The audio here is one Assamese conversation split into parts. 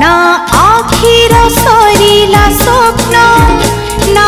ना आखिर सरला स्वप्न ना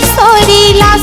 sorry la